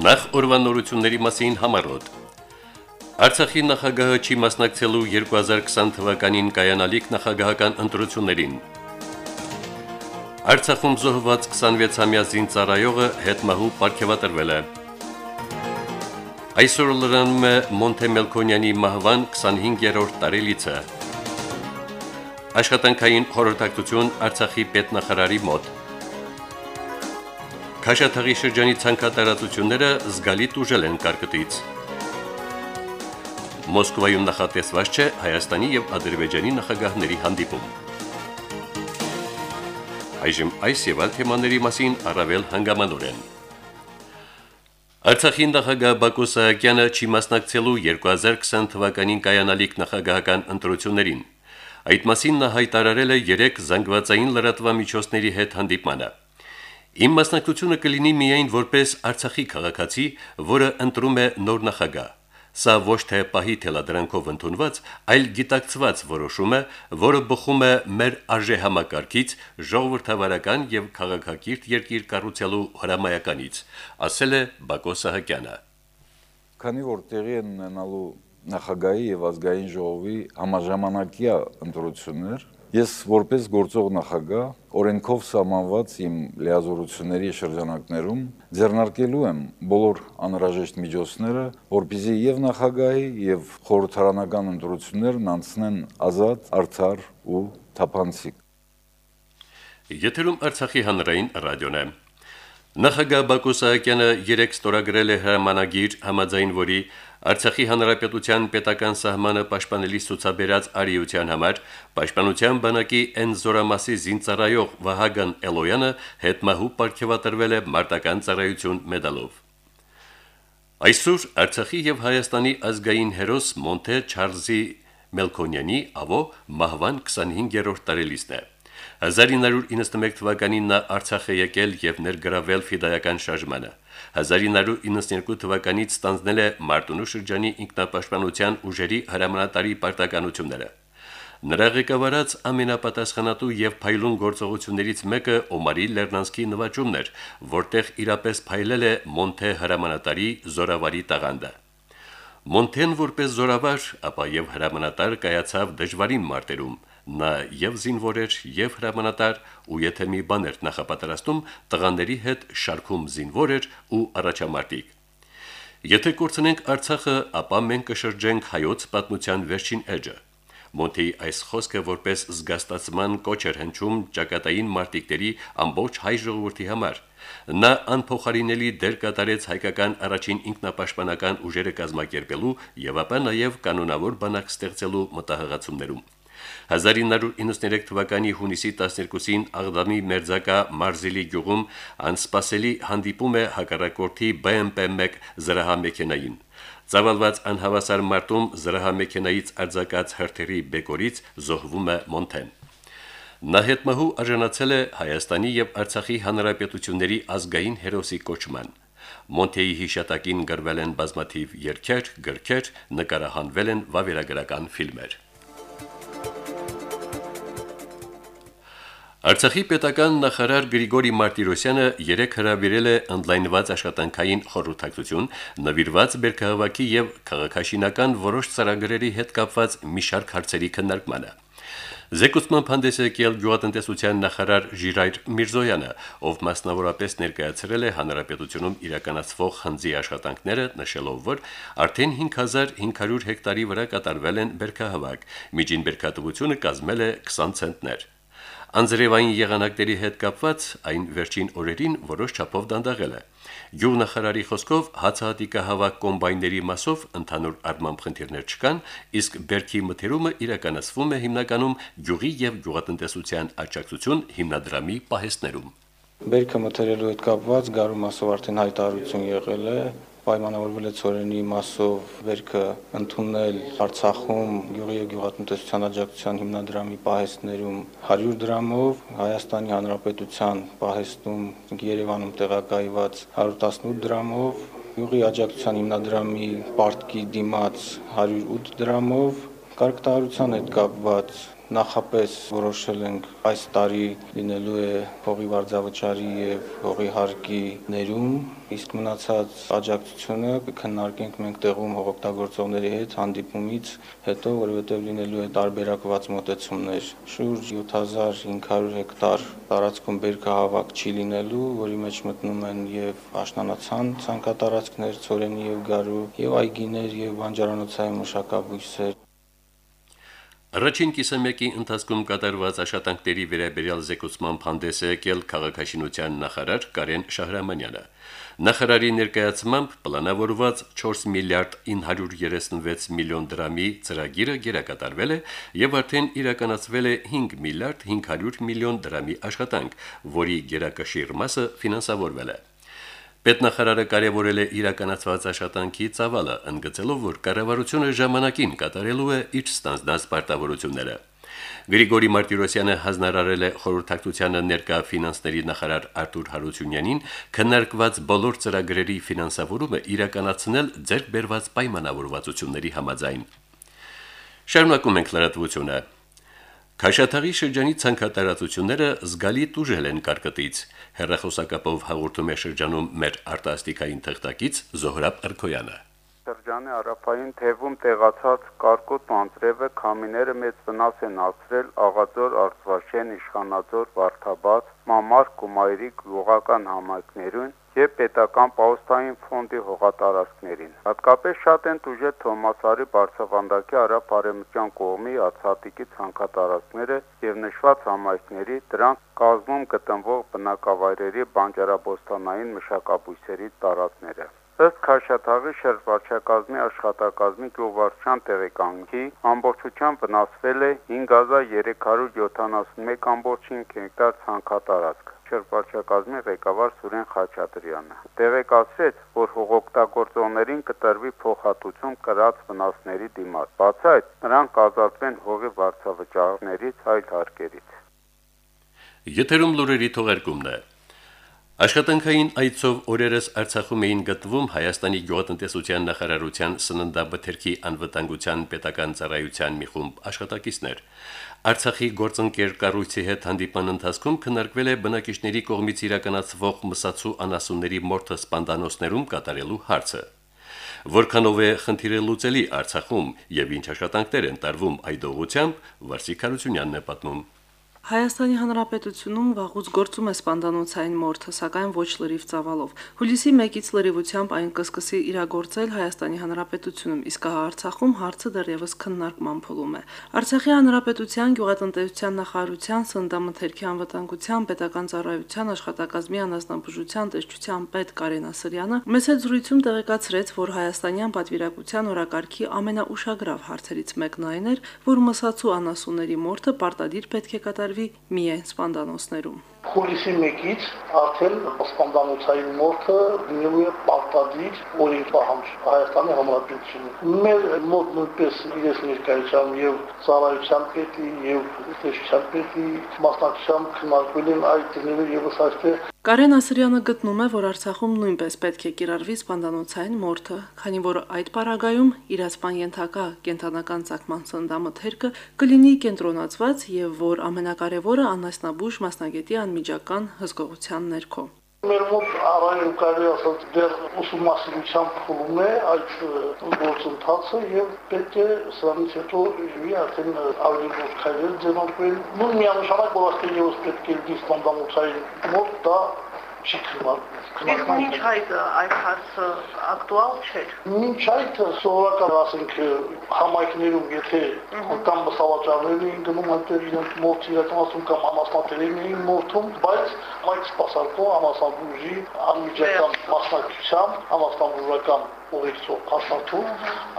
Նախ օրվանորությունների մասին համարոտ։ Արցախի նախագահը չի մասնակցելու 2020 թվականին կայանալիք նախագահական ընտրություններին։ Արցախում զոհված 26-ամյա զինծառայողը հետմահու ապարգևատրվել է։ Այսօր լրանում է Մոնտեմելքոնյանի մահվան 25-րդ տարելիցը։ Աշխատանքային խորհրդակցություն Արցախի պետնախարարի մոտ։ Քաշաթաղի շրջանի ցանկատարածությունները զգալի տուժել են կարկտից։ Մոսկվայում նախատեսված չէ Հայաստանի եւ Ադրբեջանի նախագահների հանդիպում։ Այժմ այս եւ այլ թեմաների մասին առավել հանգամանորեն։ Արցախի նախագահ Բակո Սահակյանը չի մասնակցելու 2020 թվականին կայանալիք նախագահական ընտրություններին։ Այդ մասին նա հայտարարել է 3 զանգվածային լրատվամիջոցների հետ հանդիպմանը։ Իմ մասնակցությունը կլինի միայն որպես Արցախի քաղաքացի, որը ընտրում է նոր նախագահ։ Սա ոչ թե պահի թելադրանքով ընդունված, այլ գիտակցված որոշում է, որը բխում է մեր արժեհամակարգից, ժողովրդավարական եւ քաղաքակիրթ երկիր կառուցելու հրամայականից, ասել է Բակո Սահակյանը։ Քանի որ տեղի են ունենալու նախագահի եւ ազգային ժողովի համաժամանակյա ընտրություններ, Ես որպես գործող նախագահ օրենքով սահմանված իմ լիազորությունների շրջանակներում ձեռնարկելու եմ բոլոր անհրաժեշտ միջոցները, որպեսզի եւ նախագահի եւ խորհրդարանական ընտրություններն անցնեն ազատ, արդար ու թափանցիկ։ Եթերում Արցախի հանրային ռադիոն է։ Նախագահ Բակո Սահակյանը երեք ստորագրել է հրամանագիր համաձայն որի Արցախի հանրապետության պետական սահմանը պաշտպանելի ցուցաբերած արիության համար պաշտպանության բանակի N զորամասի զինծառայող Վահագն Էլոյանը հետմահու ապարգևատրվել է մարտական ծառայություն մեդալով։ Այսօր Արցախի եւ Հայաստանի ազգային հերոս Մոնթե Չարլզի Մելքոնյանի ավո մահվան 25-րդ տարելիցն է։ 1991 թվականին նա Արցախ է եկել եւ ներգրավել ֆիդայական շարժմանը։ 1992 թվականից ստանձնել է Մարտունու շրջանի ինքնապաշտպանության ուժերի հրամանատարի պարտականությունները։ Նրա ղեկավարած ամենապատասխանատու եւ փայլուն գործողություններից մեկը Օմարի Լեռնանսկի նվաճումն էր, որտեղ իրապես փայլել է Մոնթե հրամանատարի զորավարի տաղանդը։ Մոնթեն որպես զորավար, ապա եւ հրամանատար կայացավ դժվարին մարտերում, Նա եւ զինվոր էր, եւ հրամանատար, ու եթե մի բան էր նախապատրաստում, տղաների հետ շարքում զինվոր էր ու առաջամարտիկ։ Եթե կորցնենք Արցախը, ապա մենք կշրջենք հայոց պատմության վերջին էջը։ Մոնտեի այս խոսքը որպես զգաստացման կոչ էր հնչում ճակատային մարտիկների ամբողջ հայ ժողովրդի համար։ Նա անփոխարինելի դեր կատարեց հայկական առաջին ինքնապաշտպանական ուժերը կազմակերպելու եւ ապա նաեւ կանոնավոր բանակ ստեղծելու մտահղացումներում։ 1993 թվականի հունիսի 12-ին Աղդամի Մերձակա Մարզիլի գյուղում անսպասելի հանդիպում է հակառակորդի BMP-1 զրահամեքենային։ Ծավալված անհավասար մարտում զրահամեքենայից արձակած հրթիռի բեկորից զոհվում է Մոնթեն։ Նա հետմահու արժանացել է Հայաստանի եւ Արցախի հանրապետությունների ազգային հերոսի կոչման։ Մոնթեի հիշատակին գրվել են բազմաթիվ երգեր, գրքեր, նկարահանվել են վավերագրական ֆիլմեր։ Արցախի պետական նախարար Գրիգորի Մարտիրոսյանը երեք հրավիրել է ընդլայնված աշխատանքային խորհրդակցություն նվիրված Բերքահավաքի եւ քաղաքաշինական որոշ ծրագրերի հետ կապված մի շարք հարցերի քննարկմանը։ Զեկուցման հանդես եկել գյուղատնտեսության նախարար Ժիրայր Միրզոյանը, ով մասնավորապես ներկայացրել է հանրապետությունում իրականացվող խնձի աշխատանքները, նշելով, որ արդեն 5500 հեկտարի վրա կատարվել են բերքահավաք, միջին բերքատվությունը կազմել է 20 ցենտներ։ Անձրևային եղանակների հետ կապված այն վերջին օրերին որոշ չափով դանդաղել է։ Գյուղնախարարի խոսքով հացահատիկա հավաք կոմբայնների մասով ընդհանուր առմամբ խնդիրներ չկան, իսկ բերքի մթերումը իրականացվում է հիմնականում գյուղի եւ գյուղատնտեսության աջակցություն հիմնադրամի պահեստներում։ Բերքը մթերելու հետ կապված գարու մասով արդեն հայտարարություն եղել է, պայմանավորվել է ծորենի մասով վերքը ընդունել Արցախում գյուղի եւ գյուղատնտեսության աջակցության հիմնադրամի պահեստներում 100 դրամով, Հայաստանի Հանրապետության պահեստում Երևանում տեղակայված 118 դրամով, գյուղի աջակցության հիմնադրամի պարտքի դիմաց 108 դրամով, կարգտահարության հետ կապված նախապես որոշել ենք այս տարի լինելու է հողի վարձավճարի եւ հողի հարկի ներում, իսկ մնացած աջակցությունը կքննարկենք մենք տեղում հողօգտագործողների հետ հանդիպումից հետո, որովհետեւ լինելու է տարբերակված մոտեցումներ։ Շուրջ 7500 հեկտար տարածքում բերքահավաք չի լինելու, որի մեջ մտնում են եւ աշնանացան ցանկատարածքներ, ծորենի եւ գարու, եւ այգիներ եւ բանջարանոցային մշակաբույսեր։ Առաջին կիսամյակի ընթացքում կատարված աշխատանքների վերաբերյալ զեկուցման հանդես է եկել քաղաքաշինության նախարար Կարեն Շահրամանյանը։ Նախարարի ներկայացմամբ պլանավորված 4 միլիարդ 936 միլիոն դրամի ծրագիրը գերակատարվել է եւ արդեն իրականացվել է 5 միլիարդ 500 միլիոն դրամի աշխատանք, որի գերակշիռ մասը ֆինանսավորվել է։ Պետնախարարը կարևորել է իրականացված աշխատանքի ծավալը, ընդգծելով, որ կառավարությունը ժամանակին կատարելու է իր ստանձնած պարտավորությունները։ Գրիգորի Մարտիրոսյանը հանձնարարել է խորհրդակցությանը ներկա ֆինանսների նախարար Արտուր Հարությունյանին քննարկված բոլոր ծրագրերի ֆինանսավորումը իրականացնել ձեռք բերված պայմանավորվածությունների համաձայն։ Շարունակում ենք լրատվությունը։ Քաշաթաղի շրջանի ցանկատարածությունները զգալի տուժել են կարկտից։ Հերրախոսակապով հաղորդում է շրջանում մեր արտասթիկային թղթակից Զոհրաբ Արքոյանը։ Շրջանի արափային թևում տեղացած կարկոտ անձրևը քամիները մեծ վնաս են հասցրել Աղաձոր, Արծվաշեն, Իշխանաձոր, Վարդաբաց, Մամար, Կումայրիկ գյուղական համայնքներուն եւ պետական պաուստային ֆոնդի հողատարածքներին։ Հատկապես շատ են դժե Թոմասարի Բարսավանդակի արաբարեմտյան կողմի Ացատիկի ցանկատարածքները եւ նշված համայնքների դրանք կազմում գտնվող բնակավայրերի բանջարաբոստանային մշակաբույսերի տարածքները։ Ըստ Քաշաթաղի շրջվարչակազմի աշխատակազմի գյուղվարչության տեղեկանքի ամբողջությամբ վնասվել է 5371 ամբողջին հեկտար ցանկատարածք շրջվարչակազմի ղեկավար Սուրեն Խաչատրյանը տեղեկացրեց, որ հողօգտագործողներին կտրվի փոխհատուցում կրած վնասների դիմաց։ Բացի այդ, նրանք կազատվեն հողի վարձավճարներից այլ հարկերից։ Եթերում լուրերի թողարկումն է։ Աշխատանքային այցով օրերս Արցախում էին գտնվում Հայաստանի գյուղատնտեսության նախարարության սննդաբթերքի անվտանգության պետական ծառայության մի խումբ աշխատակիցներ։ Արցախի գործընկեր կառույցի հետ հանդիպան ընթացքում քննարկվել է բնակիչների կողմից իրականացվող մսացու անասունների մորթը սպանդանոցներում կատարելու հարցը։ Որքանով է խնդիրը լուծելի Արցախում եւ ինչ աշխատանքներ են տարվում այդ ուղությամբ, Վարսիկ Հարությունյանն է պատմում։ Հայաստանի Հանրապետությունում վաղուց գործում է սպանդանոցային մորթը, սակայն ոչ լրիվ ծավալով։ Հուլիսի 1-ից լրիվությամբ այն կսկսի իրագործել Հայաստանի Հանրապետությունում, իսկ Արցախում հարցը դեռևս քննարկման փուլում է։ Արցախի Հանրապետության գյուղատնտեսության նախարարության սննդամթերքի անվտանգության պետական ծառայության աշխատակազմի անասնաբուժության տեսչության պետ Կարեն Ասրյանը մեծ զրույցում տեղեկացրեց, որ հայաստանյան պատվիրակության օրակարգի ամենաուշագրավ հարցերից մեկն այն էր, որ մսացու անասունների մորթը պարտադիր պետք է կատարվի կատարվի միայն սպանդանոցներում։ Հուլիսի 1-ից արդեն սպանդանոցային մորթը լինելու է պարտադիր օրենք պահանջ Հայաստանի Հանրապետությունում։ Մեր մոտ նույնպես իրենց ներկայությամբ եւ ծառայության պետի եւ տեսչության պետի մասնակցությամբ քննարկվել են այդ դերերը եւս այստեղ Կարեն Ասրյանը գտնում է, որ Արցախում նույնպես պետք է կիրառվի սպանդանոցային մորթը, քանի որ այդ պարագայում իրացման ենթակա կենթանական ցակման սնդամթերքը կլինի կենտրոնացված եւ որ ամենակարևորը անասնաբուժ մասնագետի անմիջական հսկողության ներքո։ Մեր մոտ առայժմ կարելի ասած դեռ ուսումնասիրության փուլում է այդ գործընթացը եւ պետք է սրանից հետո իջի արդեն ավելի գործ քայլեր ձեռնարկվել։ Նույն միանշանակ որ աստեղ եւս պետք է դի ստանդարտային մոտ դա չի քննարկվում Իսկ մինչ այդ այդ հարցը ակտուալ չէր։ Մինչ այդ սովորական ասենք համայնքներում եթե կամ բսավաճառներն էին գնում այդտեղ իրենք մոտ իրականացում կամ ամասնատերերն էին մորթում, բայց այդ սպասարկող ամասնաբուժի անմիջական մասնակցությամբ ամասնաբուժական ուղեկցող փաստաթու,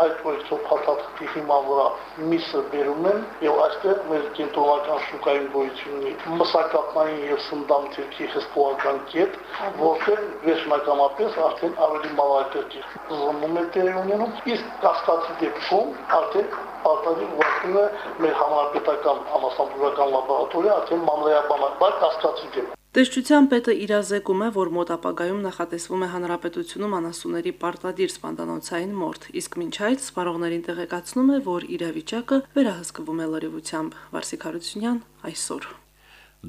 այդ ուղեկցող փաստաթղթի հիման վրա միսը բերում են եւ այստեղ մեր կենտրոնական շուկային գոյությունի մսակապային եւ սնդամթերքի հսկողական կետ, որտեղ վերջնականապես արդեն ավելի մանրակրկիտ զոնում է տեղ ունենում, իսկ կասկածի դեպքում արդեն արտադրի ուղղությունը մեր համապետական համասամբուրական լաբորատորիա արդեն մանրայաբանական կասկածի դեպքում Տեսչության պետը իրազեկում է, որ մոտ ապագայում նախատեսվում է հանրապետությունում անասունների պարտադիր սպանդանոցային մորթ, իսկ մինչ այդ սպառողներին տեղեկացնում է, որ իրավիճակը վերահսկվում է լրիվությամբ։ Վարսիկ Հարությունյան այսօր։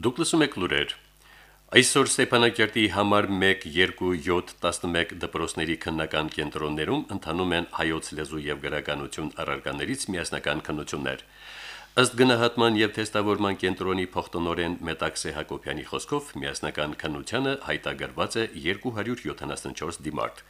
Դուք լսում եք լուրեր։ Այսօր Ստեփանակերտի համար 1, 2, 7, 11 դպրոցների քննական կենտրոններում ընթանում են հայոց լեզու եւ գրականություն առարկաներից միասնական քննություններ։ Ըստ գնահատման եւ թեստավորման կենտրոնի փոխտնօրեն Մետաքսե Հակոբյանի խոսքով միասնական քննությանը հայտագարված է 274 դիմարկ։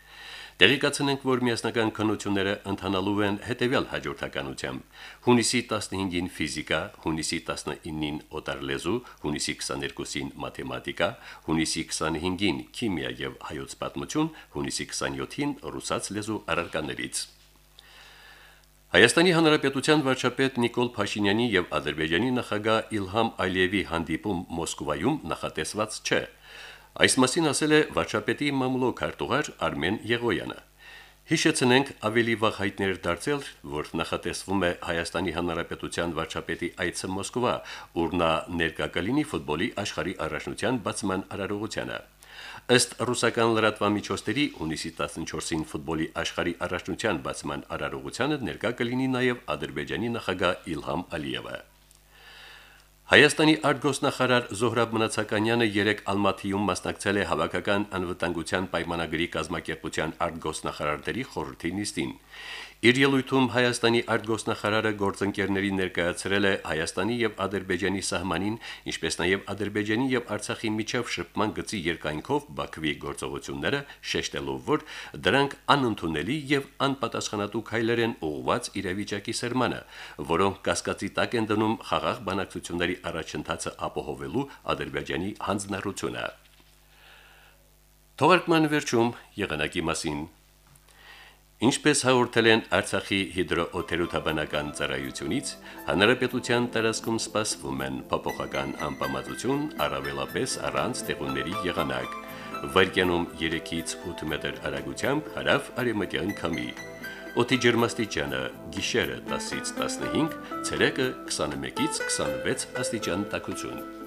Տեղեկացնենք, որ միասնական քննությունները ընթանալու են հետևյալ հաջորդականությամբ. հունիսի 15-ին ֆիզիկա, հունիսի 19-ին օտարլեզու, հունիսի 22-ին մաթեմատիկա, հունիսի 25-ին քիմիա եւ հայոց պատմություն, հունիսի 27-ին ռուսաց լեզու առարկաներից։ Հայաստանի Հանրապետության վարչապետ Նիկոլ Փաշինյանի եւ Ադրբեջանի նախագահ Իլհամ Ալիևի հանդիպում Մոսկվայում նախատեսված չէ։ Այս մասին ասել է վարչապետի մամուլոք արտուղար Արմեն Եղոյանը։ Հիշեցնենք ավելի վաղ հայտներ դարձել, որ նախատեսվում է Հայաստանի Հանրապետության վարչապետի այցը Մոսկվա, ուր նա ներկա կլինի ֆուտբոլի աշխարհի առաջնության բացման արարողությանը։ Ըստ ռուսական լրատվամիջոցների հունիսի 14-ին ֆուտբոլի աշխարհի առաջնության բացման արարողությանը ներկա կլինի նաև Ադրբեջանի նախագահ Իլհամ Ալիևը։ Հայաստանի արտգոսնախարար Զոհրաբ Մնացականյանը երեք Ալմաթիում մասնակցել է հավաքական անվտանգության պայմանագրի կազմակերպության արտգոսնախարարների խորհրդի նիստին։ Իր ելույթում Հայաստանի արտգոսնախարարը գործընկերների ներկայացրել է Հայաստանի եւ Ադրբեջանի սահմանին, ինչպես նաեւ Ադրբեջանի եւ Արցախի միջև շփման գծի երկայնքով Բաքվի գործողությունները, շեշտելով, որ դրանք անընդունելի եւ անպատասխանատու քայլեր են ուղղված իրավիճակի սերմանը, որոնք կասկածի տակ են դնում խաղաղ բանակցությունների առաջընթացը ապահովելու Ադրբեջանի հանձնառությունը։ Թողարկման վերջում եղանակի մասին Ինչպես հաղորդել են Արցախի հիդրոօթերոթաբանական ծառայությունից, հանրապետության տարածքում սպասվում են փոփոխական անբավարարություն, առավելապես առանց տեղունների եղանակ։ Վարկյանում 3-ից 8 մետր հեռագությամբ հարավ արևմտյան քամի։ Օդի ջերմաստիճանը՝ գիշերը 10-ից 15, ցերեկը 21-ից 26 աստիճան տաքություն։